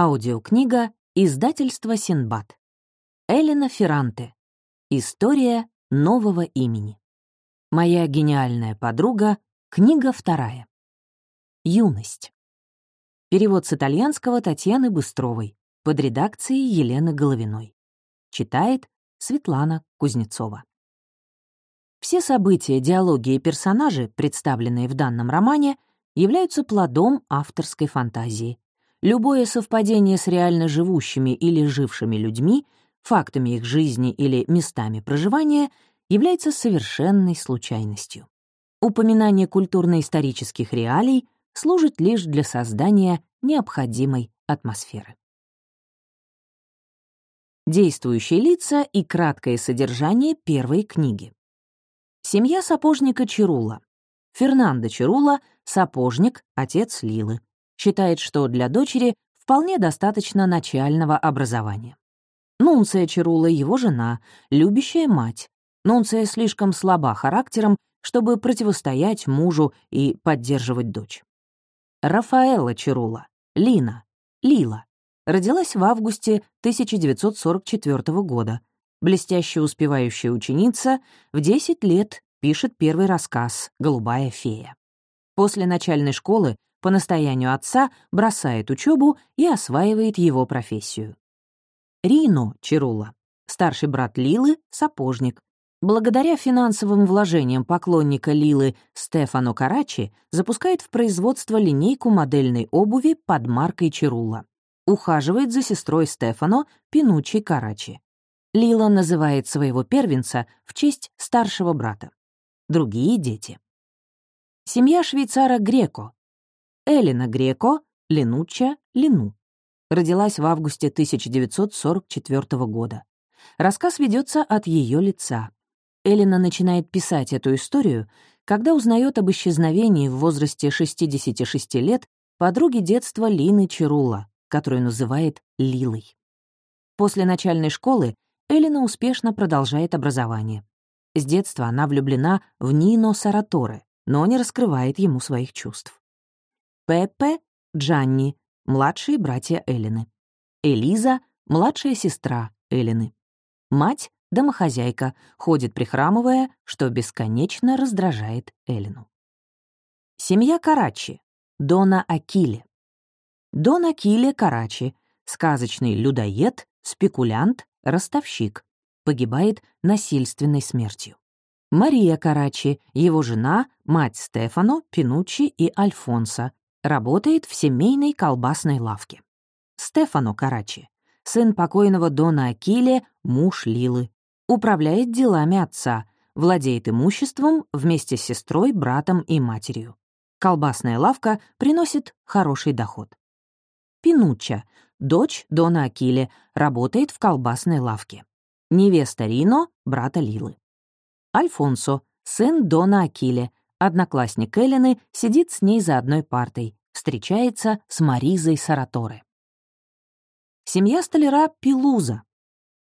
Аудиокнига Издательство Синбад. Элена Ферранте. История нового имени. Моя гениальная подруга. Книга вторая. Юность. Перевод с итальянского Татьяны Быстровой под редакцией Елены Головиной. Читает Светлана Кузнецова. Все события, диалоги и персонажи, представленные в данном романе, являются плодом авторской фантазии — Любое совпадение с реально живущими или жившими людьми, фактами их жизни или местами проживания является совершенной случайностью. Упоминание культурно-исторических реалий служит лишь для создания необходимой атмосферы. Действующие лица и краткое содержание первой книги. Семья сапожника Чирула. Фернандо Чирула — сапожник, отец Лилы считает, что для дочери вполне достаточно начального образования. Нунция Чарула — его жена, любящая мать. Нунция слишком слаба характером, чтобы противостоять мужу и поддерживать дочь. Рафаэла Чарула, Лина, Лила, родилась в августе 1944 года. Блестяще успевающая ученица, в 10 лет пишет первый рассказ «Голубая фея». После начальной школы по настоянию отца бросает учебу и осваивает его профессию. Рино Чирула, старший брат Лилы, сапожник. Благодаря финансовым вложениям поклонника Лилы Стефано Карачи запускает в производство линейку модельной обуви под маркой Чирула. Ухаживает за сестрой Стефано Пинучи Карачи. Лила называет своего первенца в честь старшего брата. Другие дети. Семья швейцара Греко, Элина Греко, Ленуча, Лену. Родилась в августе 1944 года. Рассказ ведется от ее лица. Элина начинает писать эту историю, когда узнает об исчезновении в возрасте 66 лет подруги детства Лины Чарула, которую называет Лилой. После начальной школы Элина успешно продолжает образование. С детства она влюблена в Нино Сараторе, но не раскрывает ему своих чувств. Пеппе, Джанни, младшие братья Эллины. Элиза, младшая сестра Эллины. Мать, домохозяйка, ходит прихрамывая, что бесконечно раздражает Эллину. Семья Карачи. Дона Акиле. Дон Акиле Карачи, сказочный людоед, спекулянт, ростовщик, погибает насильственной смертью. Мария Карачи, его жена, мать Стефано, Пинуччи и Альфонса, Работает в семейной колбасной лавке. Стефано Карачи, сын покойного Дона Акиле, муж Лилы. Управляет делами отца, владеет имуществом вместе с сестрой, братом и матерью. Колбасная лавка приносит хороший доход. Пинучча, дочь Дона Акиле, работает в колбасной лавке. Невеста Рино, брата Лилы. Альфонсо, сын Дона Акиле, одноклассник Эллины, сидит с ней за одной партой встречается с Маризой Сараторе. Семья столяра Пилуза.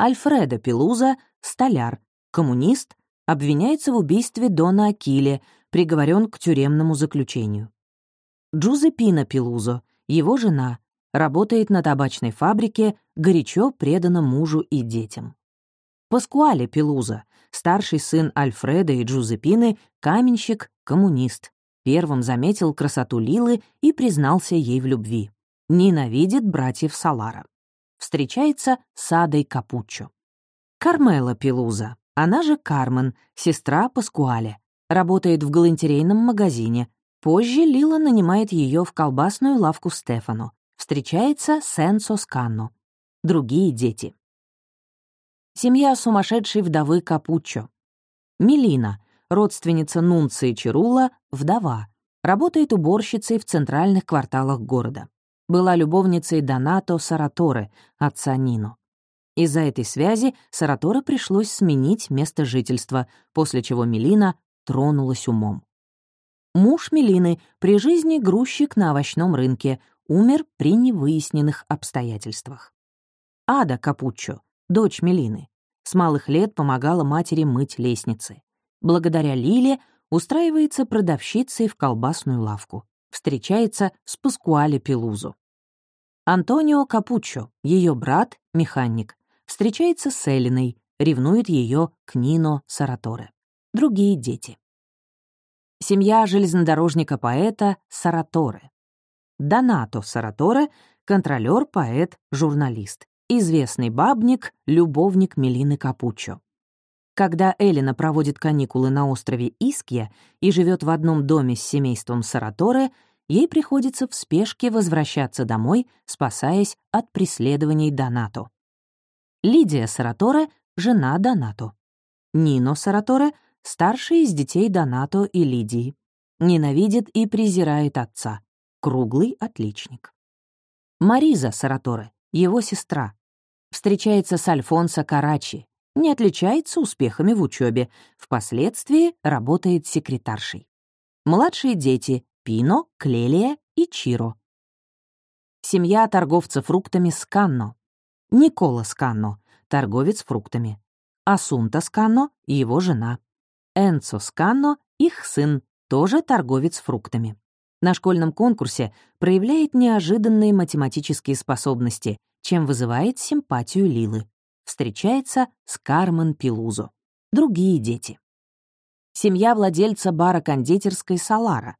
Альфредо Пилуза, столяр, коммунист, обвиняется в убийстве Дона Акиле, приговорен к тюремному заключению. Джузепина Пилузо, его жена, работает на табачной фабрике, горячо предана мужу и детям. Паскуале Пилуза, старший сын Альфреда и Джузепины, каменщик, коммунист. Первым заметил красоту Лилы и признался ей в любви. Ненавидит братьев Салара. Встречается с Адой Капуччо. Кармела Пилуза, она же Кармен, сестра Паскуале, работает в галантерейном магазине. Позже Лила нанимает ее в колбасную лавку Стефану. Встречается с Энсо. Другие дети. Семья сумасшедшей вдовы Капуччо. Мелина, родственница Нунции Чирула, вдова, работает уборщицей в центральных кварталах города. Была любовницей Донато Сараторе, отца Нино. Из-за этой связи Сараторе пришлось сменить место жительства, после чего Мелина тронулась умом. Муж Мелины, при жизни грузчик на овощном рынке, умер при невыясненных обстоятельствах. Ада Капуччо, дочь Мелины, с малых лет помогала матери мыть лестницы. Благодаря Лиле устраивается продавщицей в колбасную лавку. Встречается с Паскуале Пелузу. Антонио Капуччо, ее брат, механик, встречается с Элиной, ревнует ее к Нино Сараторе. Другие дети. Семья железнодорожника-поэта Сараторе. Донато Сараторе — контролер, поэт, журналист. Известный бабник, любовник Мелины Капуччо. Когда Элина проводит каникулы на острове Искья и живет в одном доме с семейством Сараторе, ей приходится в спешке возвращаться домой, спасаясь от преследований Донато. Лидия Сараторе — жена Донато. Нино Сараторе — старший из детей Донато и Лидии. Ненавидит и презирает отца. Круглый отличник. Мариза Сараторе — его сестра. Встречается с Альфонсо Карачи, не отличается успехами в учебе, впоследствии работает секретаршей. Младшие дети — Пино, Клелия и Чиро. Семья торговца фруктами Сканно. Никола Сканно, торговец фруктами. Асунта Сканно — его жена. Энцо Сканно — их сын, тоже торговец фруктами. На школьном конкурсе проявляет неожиданные математические способности, чем вызывает симпатию Лилы встречается с Кармен Пилузо. Другие дети. Семья владельца бара кондитерской Салара.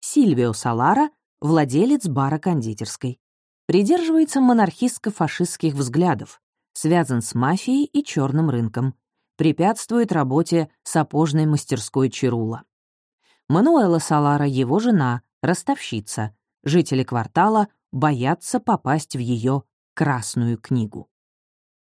Сильвио Салара — владелец бара кондитерской. Придерживается монархистско-фашистских взглядов, связан с мафией и черным рынком. Препятствует работе сапожной мастерской Чирула. Мануэла Салара — его жена, ростовщица. Жители квартала боятся попасть в ее «красную книгу».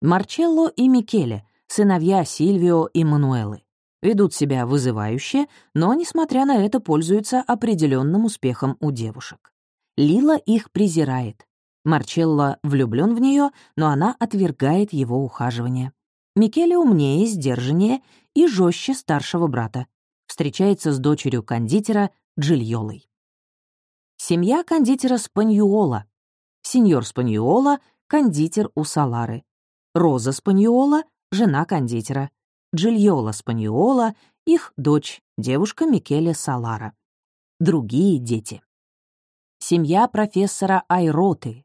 Марчелло и Микеле, сыновья Сильвио и Мануэлы. Ведут себя вызывающе, но, несмотря на это, пользуются определенным успехом у девушек. Лила их презирает. Марчелло влюблен в нее, но она отвергает его ухаживание. Микеле умнее, сдержаннее и жестче старшего брата. Встречается с дочерью кондитера Джильолой. Семья кондитера Спаньюола. Сеньор Спаньюола — кондитер у Салары. Роза Спаньола — жена кондитера. Джильола Спаньола — их дочь, девушка Микеле Салара. Другие дети. Семья профессора Айроты.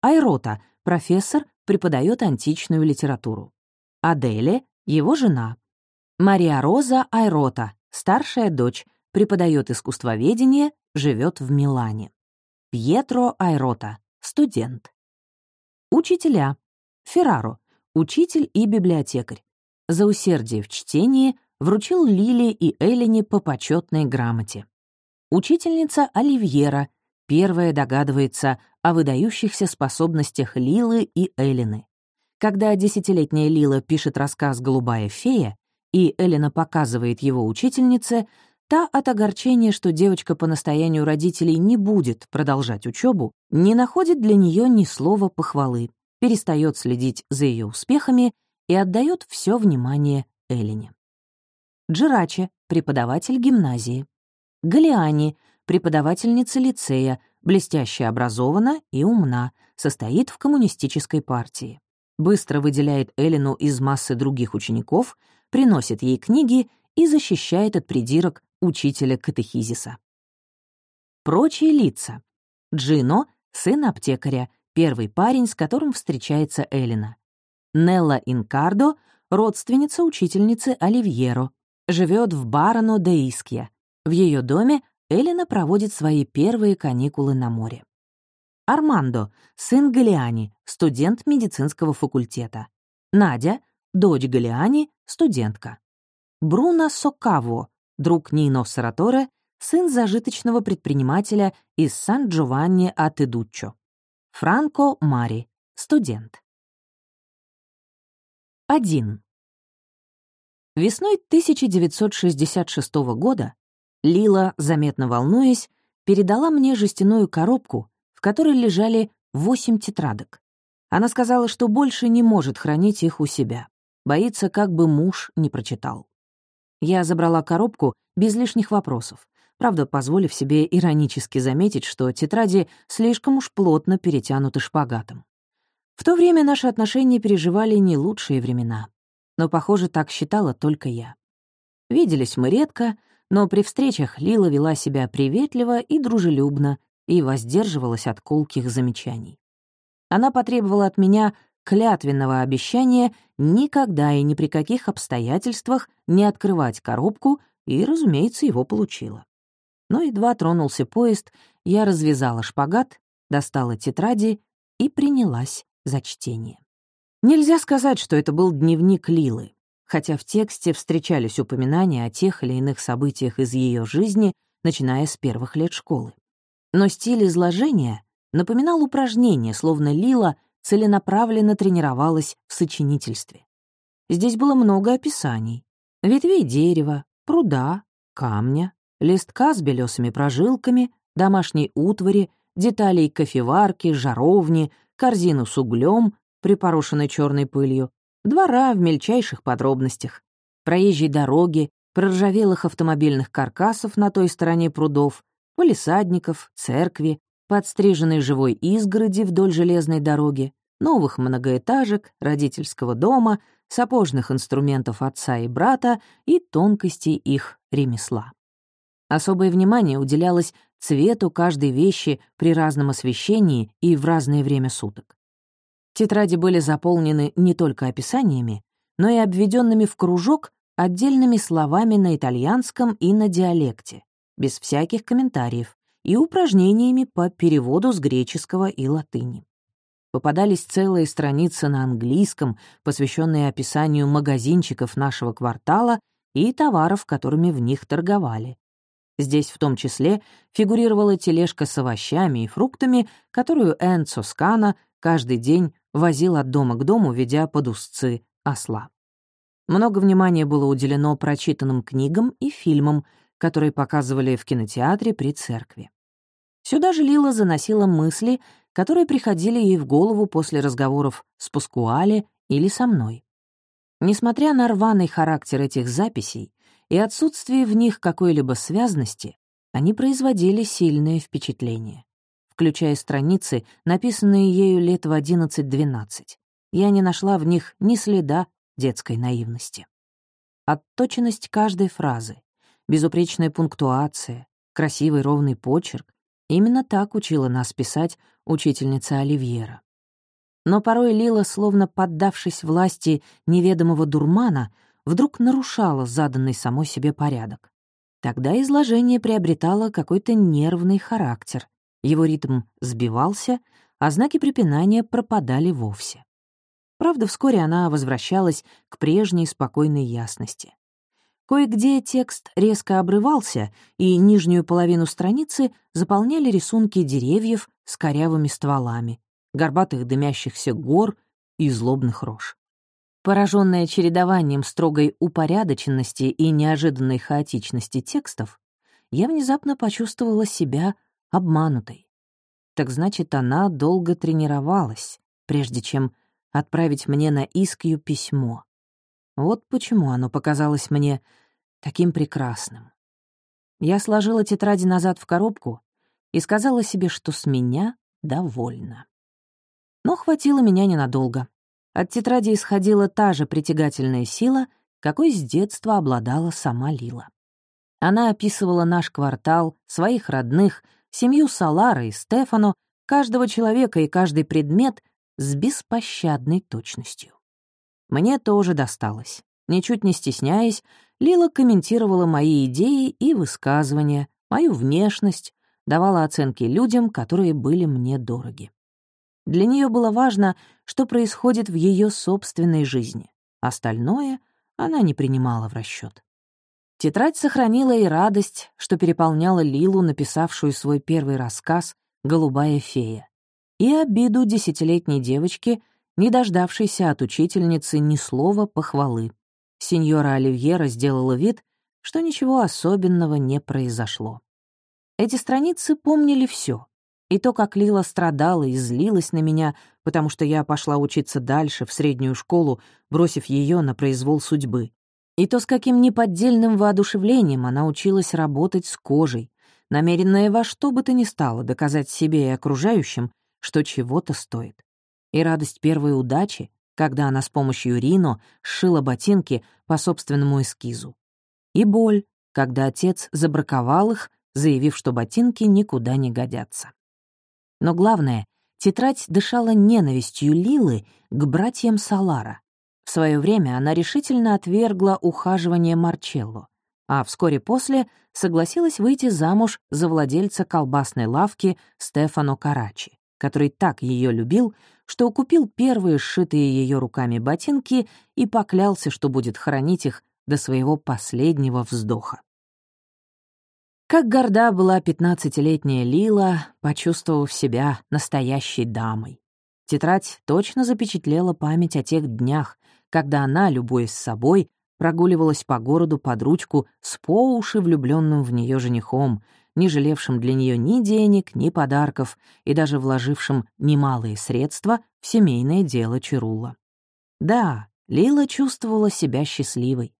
Айрота — профессор, преподает античную литературу. Аделе — его жена. Мария Роза Айрота, старшая дочь, преподает искусствоведение, живет в Милане. Пьетро Айрота, студент. Учителя. Ферраро, учитель и библиотекарь. За усердие в чтении вручил Лиле и Элине по почетной грамоте. Учительница Оливьера первая догадывается о выдающихся способностях Лилы и Элины. Когда десятилетняя Лила пишет рассказ «Голубая фея», и Элина показывает его учительнице, та от огорчения, что девочка по настоянию родителей не будет продолжать учебу, не находит для нее ни слова похвалы перестает следить за ее успехами и отдает все внимание Элине. Джираче — преподаватель гимназии. Галиани — преподавательница лицея, блестяще образована и умна, состоит в коммунистической партии. Быстро выделяет Элину из массы других учеников, приносит ей книги и защищает от придирок учителя катехизиса. Прочие лица. Джино — сын аптекаря, первый парень, с которым встречается Элина. Нелла Инкардо — родственница учительницы Оливьеро, живет в Барано де Искья. В ее доме Элина проводит свои первые каникулы на море. Армандо — сын Галиани, студент медицинского факультета. Надя — дочь Галиани, студентка. Бруно Сокаво — друг Нино Сараторе, сын зажиточного предпринимателя из Сан-Джованни-Атедуччо. Франко Мари, студент. 1. Весной 1966 года Лила, заметно волнуясь, передала мне жестяную коробку, в которой лежали восемь тетрадок. Она сказала, что больше не может хранить их у себя. Боится, как бы муж не прочитал. Я забрала коробку без лишних вопросов правда, позволив себе иронически заметить, что тетради слишком уж плотно перетянуты шпагатом. В то время наши отношения переживали не лучшие времена. Но, похоже, так считала только я. Виделись мы редко, но при встречах Лила вела себя приветливо и дружелюбно и воздерживалась от колких замечаний. Она потребовала от меня клятвенного обещания никогда и ни при каких обстоятельствах не открывать коробку, и, разумеется, его получила. Но едва тронулся поезд, я развязала шпагат, достала тетради и принялась за чтение. Нельзя сказать, что это был дневник Лилы, хотя в тексте встречались упоминания о тех или иных событиях из ее жизни, начиная с первых лет школы. Но стиль изложения напоминал упражнение, словно Лила целенаправленно тренировалась в сочинительстве. Здесь было много описаний. Ветвей дерева, пруда, камня, листка с белесыми прожилками, домашней утвари, деталей кофеварки, жаровни, корзину с углем, припорошенной черной пылью, двора в мельчайших подробностях, проезжей дороги, проржавелых автомобильных каркасов на той стороне прудов, полисадников, церкви, подстриженной живой изгороди вдоль железной дороги, новых многоэтажек, родительского дома, сапожных инструментов отца и брата и тонкостей их ремесла. Особое внимание уделялось цвету каждой вещи при разном освещении и в разное время суток. Тетради были заполнены не только описаниями, но и обведенными в кружок отдельными словами на итальянском и на диалекте, без всяких комментариев, и упражнениями по переводу с греческого и латыни. Попадались целые страницы на английском, посвященные описанию магазинчиков нашего квартала и товаров, которыми в них торговали. Здесь в том числе фигурировала тележка с овощами и фруктами, которую Энцо Скана каждый день возил от дома к дому, ведя под узцы осла. Много внимания было уделено прочитанным книгам и фильмам, которые показывали в кинотеатре при церкви. Сюда же Лила заносила мысли, которые приходили ей в голову после разговоров с Пускуале или со мной. Несмотря на рваный характер этих записей, и отсутствие в них какой-либо связности, они производили сильное впечатление, включая страницы, написанные ею лет в 11-12. Я не нашла в них ни следа детской наивности. Отточенность каждой фразы, безупречная пунктуация, красивый ровный почерк — именно так учила нас писать учительница Оливьера. Но порой Лила, словно поддавшись власти неведомого дурмана, вдруг нарушала заданный самой себе порядок. Тогда изложение приобретало какой-то нервный характер, его ритм сбивался, а знаки препинания пропадали вовсе. Правда, вскоре она возвращалась к прежней спокойной ясности. Кое-где текст резко обрывался, и нижнюю половину страницы заполняли рисунки деревьев с корявыми стволами, горбатых дымящихся гор и злобных рож. Пораженная чередованием строгой упорядоченности и неожиданной хаотичности текстов, я внезапно почувствовала себя обманутой. Так значит, она долго тренировалась, прежде чем отправить мне на Искью письмо. Вот почему оно показалось мне таким прекрасным. Я сложила тетради назад в коробку и сказала себе, что с меня довольна. Но хватило меня ненадолго. От тетради исходила та же притягательная сила, какой с детства обладала сама Лила. Она описывала наш квартал, своих родных, семью Салара и Стефану, каждого человека и каждый предмет с беспощадной точностью. Мне тоже досталось. Ничуть не стесняясь, Лила комментировала мои идеи и высказывания, мою внешность, давала оценки людям, которые были мне дороги. Для нее было важно, что происходит в ее собственной жизни. Остальное она не принимала в расчет. Тетрадь сохранила и радость, что переполняла Лилу, написавшую свой первый рассказ «Голубая фея», и обиду десятилетней девочки, не дождавшейся от учительницы ни слова похвалы. Сеньора Оливьера сделала вид, что ничего особенного не произошло. Эти страницы помнили все, и то, как Лила страдала и злилась на меня, потому что я пошла учиться дальше, в среднюю школу, бросив ее на произвол судьбы. И то, с каким неподдельным воодушевлением она училась работать с кожей, намеренная во что бы то ни стало доказать себе и окружающим, что чего-то стоит. И радость первой удачи, когда она с помощью Рино сшила ботинки по собственному эскизу. И боль, когда отец забраковал их, заявив, что ботинки никуда не годятся. Но главное, Тетрадь дышала ненавистью Лилы к братьям Салара. В свое время она решительно отвергла ухаживание Марчелло, а вскоре после согласилась выйти замуж за владельца колбасной лавки Стефано Карачи, который так ее любил, что купил первые сшитые ее руками ботинки и поклялся, что будет хранить их до своего последнего вздоха. Как горда была пятнадцатилетняя Лила, почувствовав себя настоящей дамой. Тетрадь точно запечатлела память о тех днях, когда она, любуясь собой, прогуливалась по городу под ручку с по уши влюбленным в нее женихом, не жалевшим для нее ни денег, ни подарков и даже вложившим немалые средства в семейное дело Чирула. Да, Лила чувствовала себя счастливой.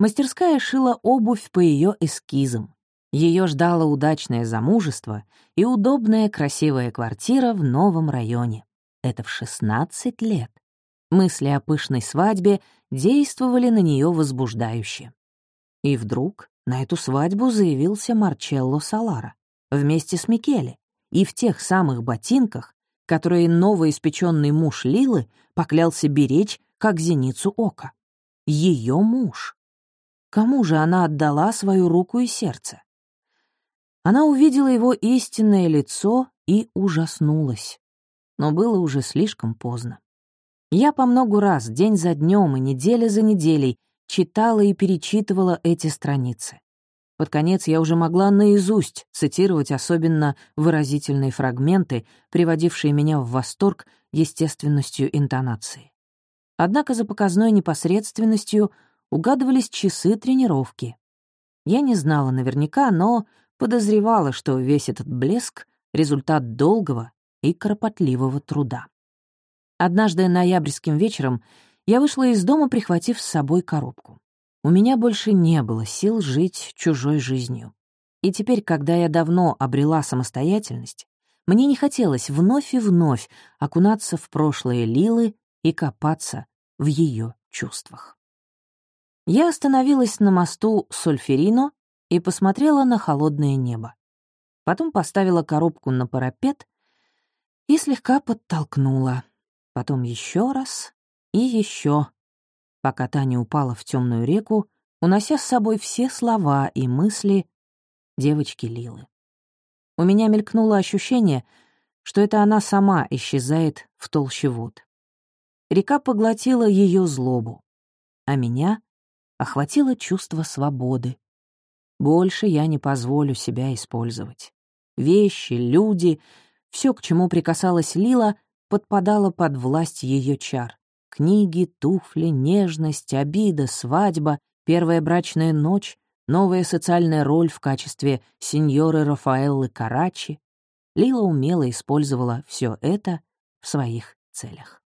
Мастерская шила обувь по ее эскизам. Ее ждало удачное замужество и удобная красивая квартира в новом районе. Это в 16 лет. Мысли о пышной свадьбе действовали на нее возбуждающе. И вдруг на эту свадьбу заявился Марчелло Салара вместе с Микеле и в тех самых ботинках, которые новоиспеченный муж Лилы поклялся беречь, как зеницу ока. Ее муж. Кому же она отдала свою руку и сердце? Она увидела его истинное лицо и ужаснулась. Но было уже слишком поздно. Я по многу раз, день за днем и неделя за неделей, читала и перечитывала эти страницы. Под конец я уже могла наизусть цитировать особенно выразительные фрагменты, приводившие меня в восторг естественностью интонации. Однако за показной непосредственностью угадывались часы тренировки. Я не знала наверняка, но подозревала, что весь этот блеск — результат долгого и кропотливого труда. Однажды ноябрьским вечером я вышла из дома, прихватив с собой коробку. У меня больше не было сил жить чужой жизнью. И теперь, когда я давно обрела самостоятельность, мне не хотелось вновь и вновь окунаться в прошлое Лилы и копаться в ее чувствах. Я остановилась на мосту Сольферино и посмотрела на холодное небо. Потом поставила коробку на парапет и слегка подтолкнула. Потом еще раз и еще, пока та не упала в темную реку, унося с собой все слова и мысли девочки Лилы. У меня мелькнуло ощущение, что это она сама исчезает в толще вод. Река поглотила ее злобу, а меня охватило чувство свободы, больше я не позволю себя использовать. Вещи, люди, все, к чему прикасалась Лила, подпадало под власть ее чар. Книги, туфли, нежность, обида, свадьба, первая брачная ночь, новая социальная роль в качестве сеньоры Рафаэллы Карачи. Лила умело использовала все это в своих целях.